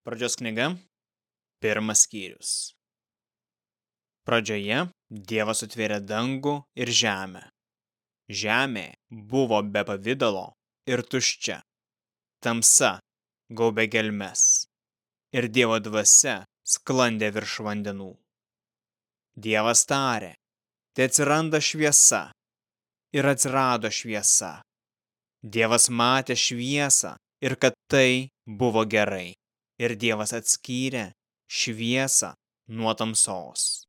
Pradžios knyga, pirmas skyrius. Pradžioje Dievas sutvėrė dangų ir žemę. Žemė buvo be pavydalo ir tuščia. Tamsa gaubė gelmes. Ir Dievo dvasia sklandė virš vandenų. Dievas tarė, tai atsiranda šviesa. Ir atsirado šviesa. Dievas matė šviesą ir kad tai buvo gerai. Ir Dievas atskyrė šviesą nuo tamsos.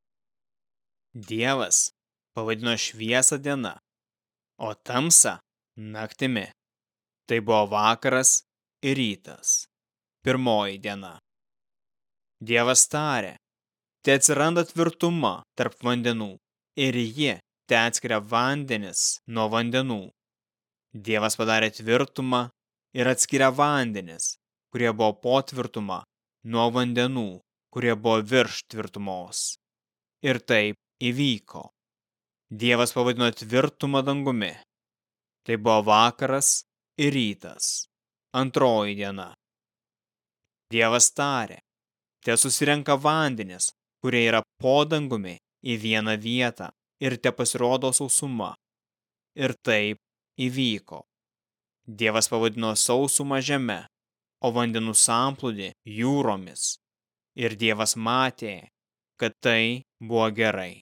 Dievas pavadino šviesą diena, o tamsą naktimi. Tai buvo vakaras ir rytas, pirmoji diena. Dievas tarė, te atsiranda tvirtuma tarp vandenų ir ji te atskiria vandenis nuo vandenų. Dievas padarė tvirtumą ir atskiria vandenis, kurie buvo po tvirtumą, nuo vandenų, kurie buvo virš tvirtumos. Ir taip įvyko. Dievas pavadino tvirtumą dangumi. Tai buvo vakaras ir rytas, antroji diena. Dievas tarė, te susirenka vandenis, kurie yra po dangumi į vieną vietą ir te pasirodo sausuma. Ir taip įvyko. Dievas pavadino sausumą žemę, o vandenų samplūdį jūromis. Ir Dievas matė, kad tai buvo gerai.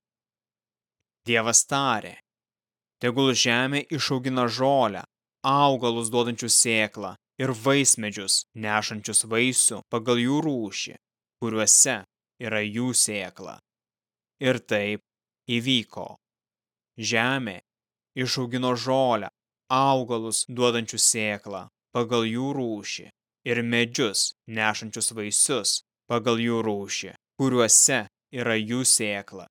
Dievas tarė, tegul žemė išaugina žolę, augalus duodančius sėklą ir vaismedžius nešančius vaisių pagal jų rūšį, kuriuose yra jų sėkla. Ir taip įvyko. Žemė išaugino žolę, augalus duodančius sėklą pagal jų rūšį ir medžius nešančius vaisius pagal jų rūšį, kuriuose yra jų sėkla.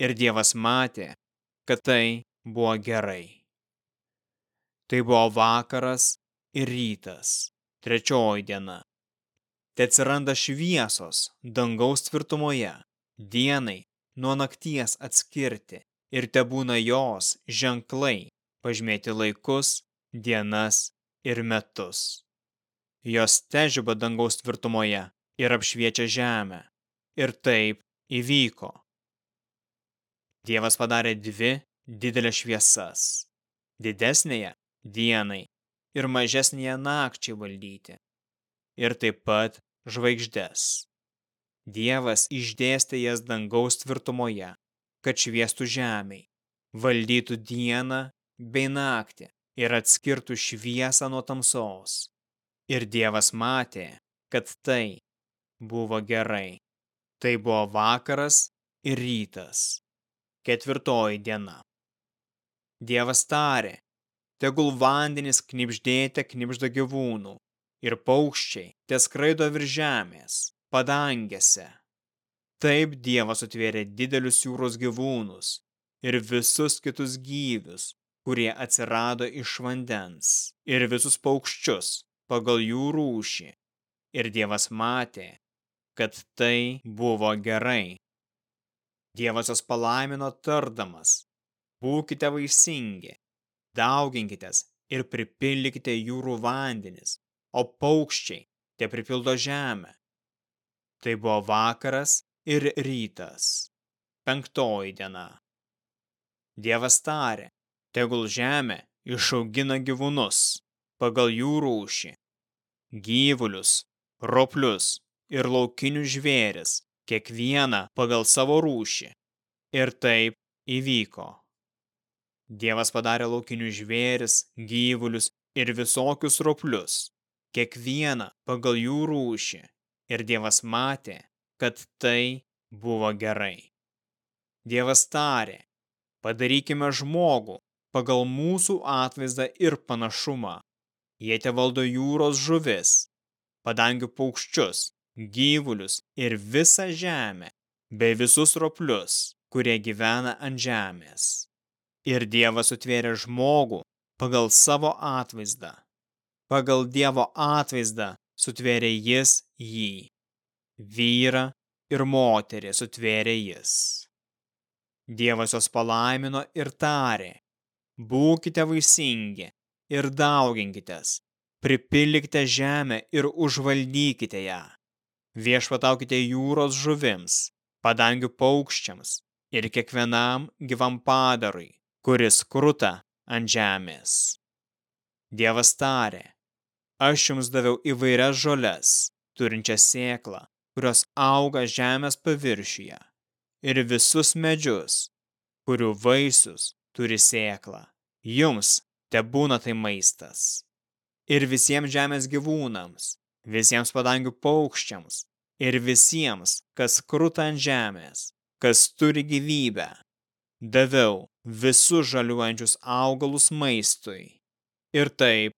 Ir Dievas matė, kad tai buvo gerai. Tai buvo vakaras ir rytas, trečioji diena. Te atsiranda šviesos dangaus tvirtumoje, dienai nuo nakties atskirti ir te būna jos ženklai pažymėti laikus, dienas ir metus. Jos težiba dangaus tvirtumoje ir apšviečia žemę. Ir taip įvyko. Dievas padarė dvi didelės šviesas. Didesnėje dienai ir mažesnėje nakčiai valdyti. Ir taip pat žvaigždes. Dievas išdėstė jas dangaus tvirtumoje, kad šviestų žemiai, valdytų dieną bei naktį ir atskirtų šviesą nuo tamsos. Ir Dievas matė, kad tai buvo gerai. Tai buvo vakaras ir rytas, ketvirtoji diena. Dievas tarė, tegul vandenys knipždėte knipžda gyvūnų ir paukščiai te skraido virš žemės, padangėse. Taip Dievas atvėrė didelius jūros gyvūnus ir visus kitus gyvius, kurie atsirado iš vandens, ir visus paukščius pagal jų rūšį. Ir Dievas matė, kad tai buvo gerai. Dievas jos palaimino tardamas, būkite vaisingi, dauginkitės ir pripildykite jūrų vandenis, o paukščiai te pripildo žemę. Tai buvo vakaras ir rytas, penktoji diena. Dievas tarė, tegul žemė išaugina gyvūnus pagal jų rūšį, gyvulius, roplius ir laukinius žvėris, kiekvieną pagal savo rūšį. Ir taip įvyko. Dievas padarė laukinius žvėris, gyvulius ir visokius roplius, kiekvieną pagal jų rūšį. Ir Dievas matė, kad tai buvo gerai. Dievas tarė, padarykime žmogų pagal mūsų atvaizdą ir panašumą. Jie te valdo jūros žuvis, padangių paukščius, gyvulius ir visą žemę, bei visus roplius, kurie gyvena ant žemės. Ir Dievas sutvėrė žmogų pagal savo atvaizdą. Pagal Dievo atvaizdą sutvėrė jis jį. Vyra ir moterį sutvėrė jis. Dievas jos palaimino ir tarė, būkite vaisingi ir dauginkitės, pripildykite žemę ir užvaldykite ją. viešpataukite jūros žuvims, padangių paukščiams ir kiekvienam gyvam padarui, kuris kruta ant žemės. Dievas tarė, aš jums daviau įvairias žoles, turinčias sėklą, kurios auga žemės paviršiuje, ir visus medžius, kurių vaisius turi sėklą. Jums te būna tai maistas ir visiems žemės gyvūnams, visiems padangių paukščiams ir visiems, kas kruta ant žemės, kas turi gyvybę. Daviau visus žaliuojančius augalus maistui. Ir taip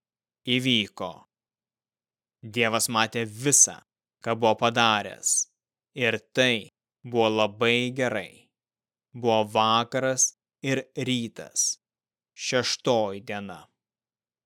įvyko. Dievas matė visą, ką buvo padaręs. Ir tai buvo labai gerai. Buvo vakaras ir rytas. Šeštoji diena.